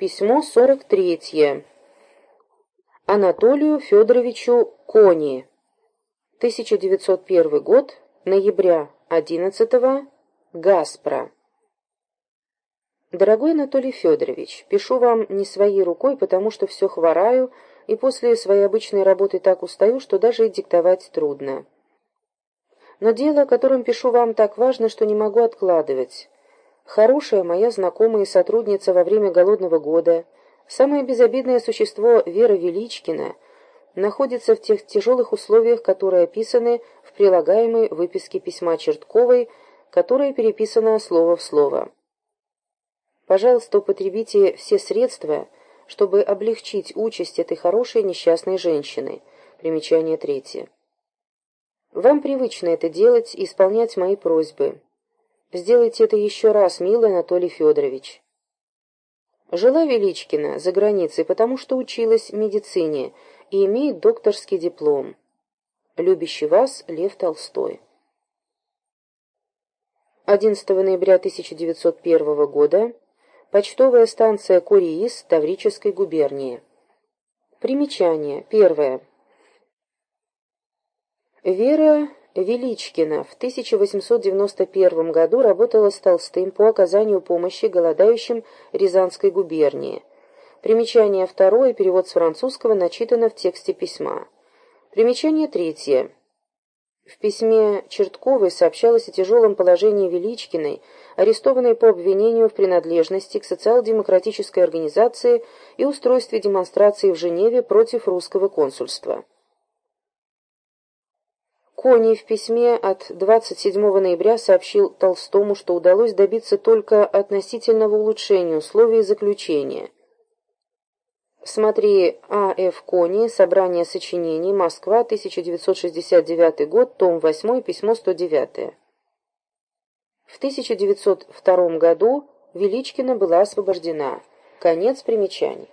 Письмо 43. Анатолию Федоровичу Кони. 1901 год, ноября 11 Гаспро. Дорогой Анатолий Федорович, пишу вам не своей рукой, потому что все хвораю, и после своей обычной работы так устаю, что даже и диктовать трудно. Но дело, о котором пишу вам, так важно, что не могу откладывать. Хорошая моя знакомая и сотрудница во время голодного года, самое безобидное существо Вера Величкина, находится в тех тяжелых условиях, которые описаны в прилагаемой выписке письма Чертковой, которое переписано слово в слово. Пожалуйста, употребите все средства, чтобы облегчить участь этой хорошей несчастной женщины. Примечание третье. Вам привычно это делать и исполнять мои просьбы. Сделайте это еще раз, милый Анатолий Федорович. Жила Величкина за границей, потому что училась медицине и имеет докторский диплом. Любящий вас Лев Толстой. 11 ноября 1901 года. Почтовая станция Куриис Таврической губернии. Примечание. Первое. Вера Величкина в 1891 году работала с Толстым по оказанию помощи голодающим Рязанской губернии. Примечание второе, перевод с французского, начитано в тексте письма. Примечание третье. В письме Чертковой сообщалось о тяжелом положении Величкиной, арестованной по обвинению в принадлежности к социал-демократической организации и устройстве демонстрации в Женеве против русского консульства. Кони в письме от 27 ноября сообщил Толстому, что удалось добиться только относительного улучшения условий заключения. Смотри А. Ф. Кони, Собрание сочинений, Москва, 1969 год, том 8, письмо 109. В 1902 году Величкина была освобождена. Конец примечаний.